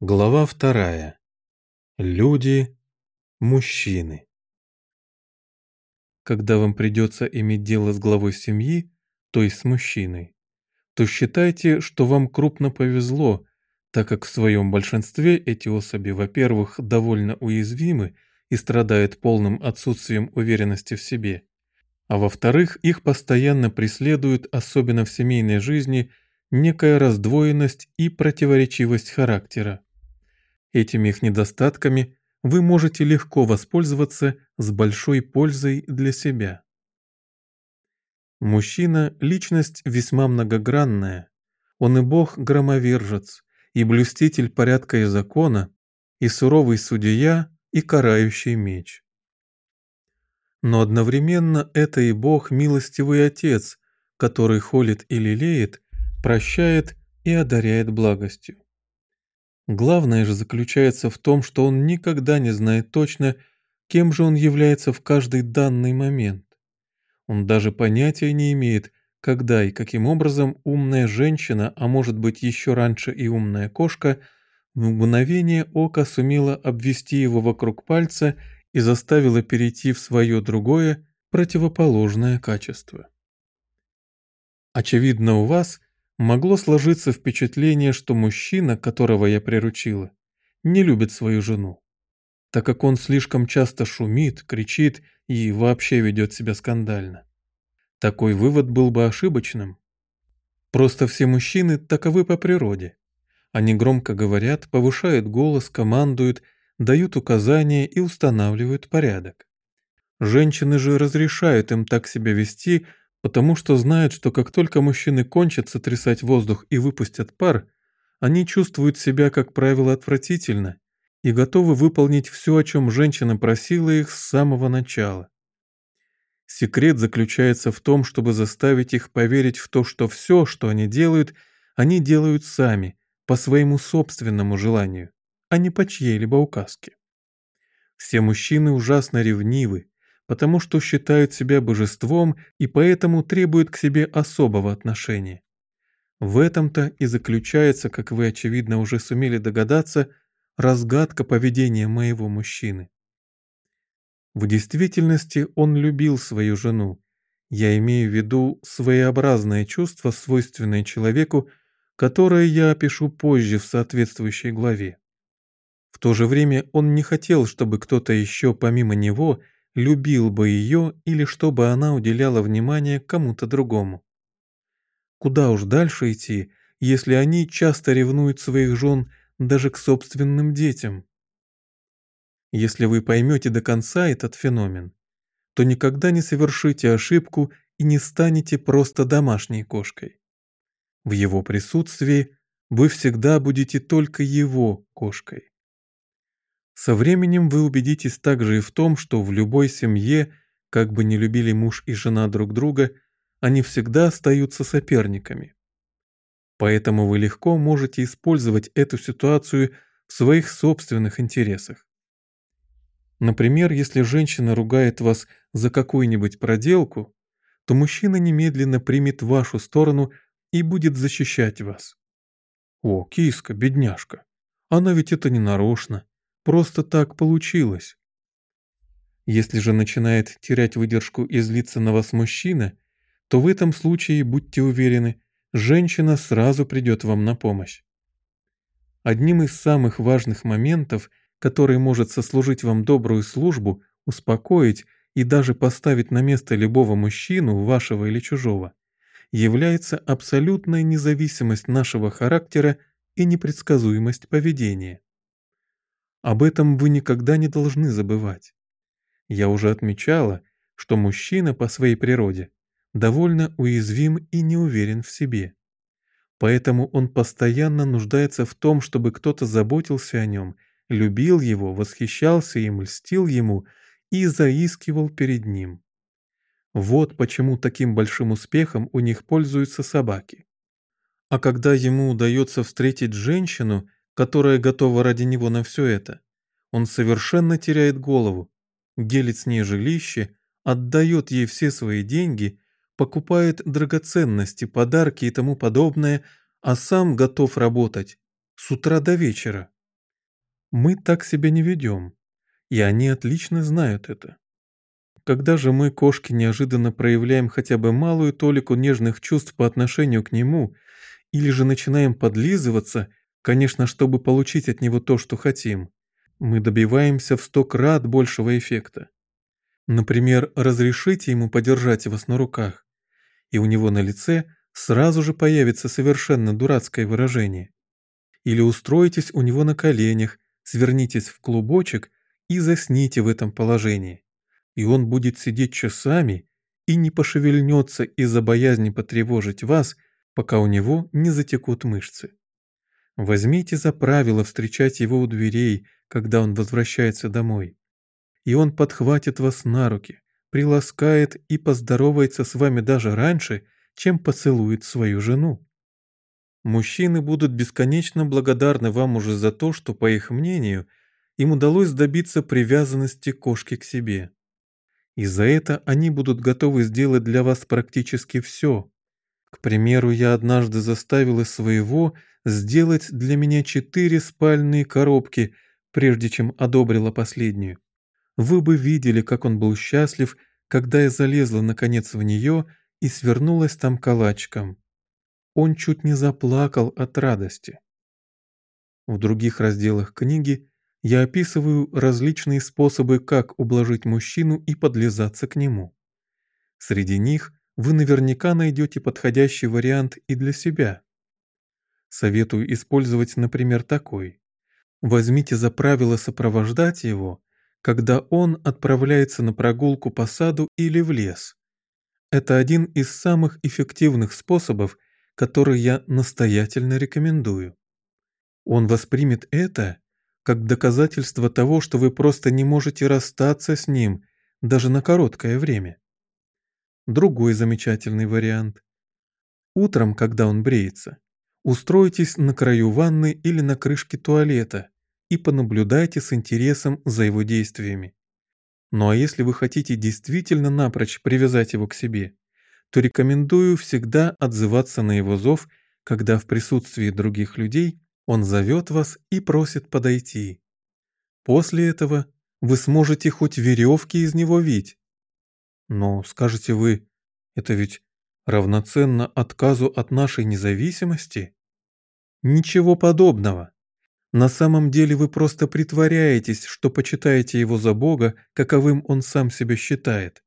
Глава вторая. Люди, мужчины. Когда вам придется иметь дело с главой семьи, то есть с мужчиной, то считайте, что вам крупно повезло, так как в своем большинстве эти особи, во-первых, довольно уязвимы и страдают полным отсутствием уверенности в себе, а во-вторых, их постоянно преследует, особенно в семейной жизни, некая раздвоенность и противоречивость характера. Этими их недостатками вы можете легко воспользоваться с большой пользой для себя. Мужчина – личность весьма многогранная. Он и бог-громовержец, и блюститель порядка и закона, и суровый судья, и карающий меч. Но одновременно это и бог милостивый отец, который холит и лелеет, прощает и одаряет благостью. Главное же заключается в том, что он никогда не знает точно, кем же он является в каждый данный момент. Он даже понятия не имеет, когда и каким образом умная женщина, а может быть еще раньше и умная кошка, в мгновение ока сумела обвести его вокруг пальца и заставила перейти в свое другое, противоположное качество. Очевидно, у вас – могло сложиться впечатление, что мужчина, которого я приручила, не любит свою жену, так как он слишком часто шумит, кричит и вообще ведет себя скандально. Такой вывод был бы ошибочным. Просто все мужчины таковы по природе. Они громко говорят, повышают голос, командуют, дают указания и устанавливают порядок. Женщины же разрешают им так себя вести, потому что знают, что как только мужчины кончат сотрясать воздух и выпустят пар, они чувствуют себя, как правило, отвратительно и готовы выполнить все, о чем женщина просила их с самого начала. Секрет заключается в том, чтобы заставить их поверить в то, что все, что они делают, они делают сами, по своему собственному желанию, а не по чьей-либо указке. Все мужчины ужасно ревнивы, потому что считают себя божеством и поэтому требуют к себе особого отношения. В этом-то и заключается, как вы, очевидно, уже сумели догадаться, разгадка поведения моего мужчины. В действительности он любил свою жену. Я имею в виду своеобразное чувство, свойственное человеку, которое я опишу позже в соответствующей главе. В то же время он не хотел, чтобы кто-то еще помимо него – любил бы ее или чтобы она уделяла внимание кому-то другому. Куда уж дальше идти, если они часто ревнуют своих жен даже к собственным детям? Если вы поймете до конца этот феномен, то никогда не совершите ошибку и не станете просто домашней кошкой. В его присутствии вы всегда будете только его кошкой. Со временем вы убедитесь также и в том, что в любой семье, как бы не любили муж и жена друг друга, они всегда остаются соперниками. Поэтому вы легко можете использовать эту ситуацию в своих собственных интересах. Например, если женщина ругает вас за какую-нибудь проделку, то мужчина немедленно примет вашу сторону и будет защищать вас. О, киска, бедняжка, она ведь это не нарочно. Просто так получилось. Если же начинает терять выдержку и злиться на вас мужчина, то в этом случае, будьте уверены, женщина сразу придет вам на помощь. Одним из самых важных моментов, который может сослужить вам добрую службу, успокоить и даже поставить на место любого мужчину, вашего или чужого, является абсолютная независимость нашего характера и непредсказуемость поведения. Об этом вы никогда не должны забывать. Я уже отмечала, что мужчина по своей природе довольно уязвим и не уверен в себе. Поэтому он постоянно нуждается в том, чтобы кто-то заботился о нем, любил его, восхищался им, льстил ему и заискивал перед ним. Вот почему таким большим успехом у них пользуются собаки. А когда ему удается встретить женщину, которая готова ради него на все это. Он совершенно теряет голову, делит с ней жилище, отдает ей все свои деньги, покупает драгоценности, подарки и тому подобное, а сам готов работать с утра до вечера, Мы так себя не ведем, и они отлично знают это. Когда же мы, кошки, неожиданно проявляем хотя бы малую толику нежных чувств по отношению к нему, или же начинаем подлизываться, конечно, чтобы получить от него то, что хотим, мы добиваемся в сто крат большего эффекта. Например, разрешите ему подержать вас на руках, и у него на лице сразу же появится совершенно дурацкое выражение. Или устроитесь у него на коленях, свернитесь в клубочек и засните в этом положении. И он будет сидеть часами и не пошевельнется из-за боязни потревожить вас, пока у него не затекут мышцы. Возьмите за правило встречать его у дверей, когда он возвращается домой. И он подхватит вас на руки, приласкает и поздоровается с вами даже раньше, чем поцелует свою жену. Мужчины будут бесконечно благодарны вам уже за то, что, по их мнению, им удалось добиться привязанности кошки к себе. И за это они будут готовы сделать для вас практически все. К примеру, я однажды заставила своего сделать для меня четыре спальные коробки, прежде чем одобрила последнюю. Вы бы видели, как он был счастлив, когда я залезла наконец в нее и свернулась там калачком. Он чуть не заплакал от радости. В других разделах книги я описываю различные способы, как ублажить мужчину и подлизаться к нему. Среди них вы наверняка найдете подходящий вариант и для себя. Советую использовать, например, такой. Возьмите за правило сопровождать его, когда он отправляется на прогулку по саду или в лес. Это один из самых эффективных способов, который я настоятельно рекомендую. Он воспримет это как доказательство того, что вы просто не можете расстаться с ним даже на короткое время. Другой замечательный вариант. Утром, когда он бреется, устройтесь на краю ванны или на крышке туалета и понаблюдайте с интересом за его действиями. Ну а если вы хотите действительно напрочь привязать его к себе, то рекомендую всегда отзываться на его зов, когда в присутствии других людей он зовет вас и просит подойти. После этого вы сможете хоть веревки из него вить. Но, скажете вы, это ведь равноценно отказу от нашей независимости? Ничего подобного. На самом деле вы просто притворяетесь, что почитаете его за Бога, каковым он сам себя считает.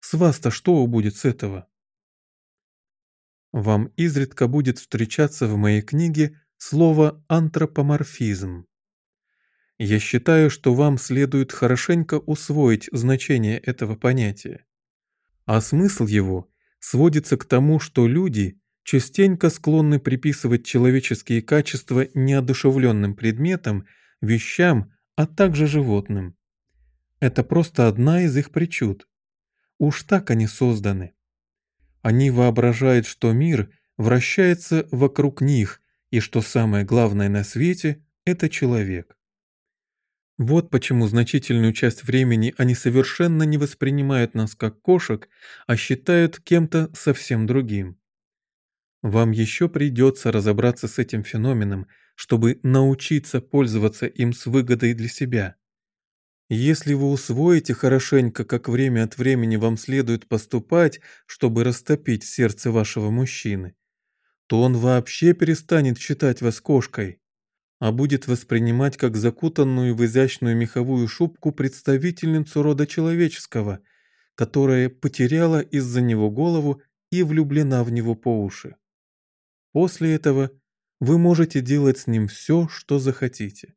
С вас-то что будет с этого? Вам изредка будет встречаться в моей книге слово «антропоморфизм». Я считаю, что вам следует хорошенько усвоить значение этого понятия. А смысл его сводится к тому, что люди частенько склонны приписывать человеческие качества неодушевленным предметам, вещам, а также животным. Это просто одна из их причуд. Уж так они созданы. Они воображают, что мир вращается вокруг них, и что самое главное на свете – это человек. Вот почему значительную часть времени они совершенно не воспринимают нас как кошек, а считают кем-то совсем другим. Вам еще придется разобраться с этим феноменом, чтобы научиться пользоваться им с выгодой для себя. Если вы усвоите хорошенько, как время от времени вам следует поступать, чтобы растопить сердце вашего мужчины, то он вообще перестанет считать вас кошкой, а будет воспринимать как закутанную в изящную меховую шубку представительницу рода человеческого, которая потеряла из-за него голову и влюблена в него по уши. После этого вы можете делать с ним все, что захотите.